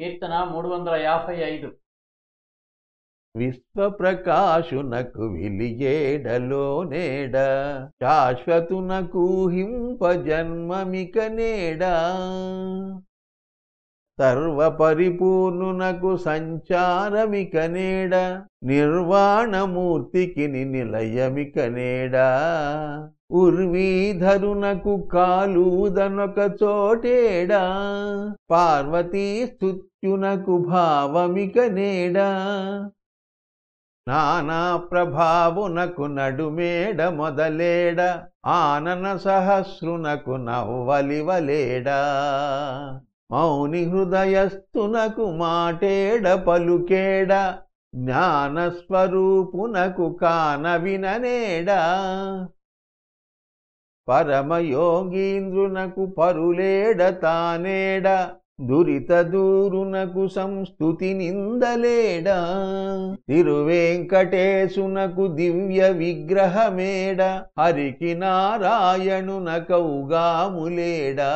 కీర్తన మూడు వందల యాభై ఐదు. విశ్వప్రకాశునకు విలియేడలో నేడ శాశ్వతునకు హింప జన్మమిక నేడా. సర్వపరిపూర్ణునకు సంచారమికనేడ నిర్వాణమూర్తికి నిలయమికనేడా ఉర్వీధరునకు కాలూదనొక చోటేడా పార్వతీ స్తుత్యునకు భావమిక నానా ప్రభావునకు నడుమేడ మొదలేడ ఆనన సహస్రునకు నవ్వలివలేడా. మౌని హృదయస్థునకు మాటేడ పలుకేడ జ్ఞానస్వరూపునకు కాన విననేడ పరమయోగీంద్రునకు పరులేడ తానేడ దురిత దూరునకు సంస్థుతి నిందలేడ. తిరువేంకటేశునకు దివ్య విగ్రహమేడ హరికి నారాయణునకౌగాములేడా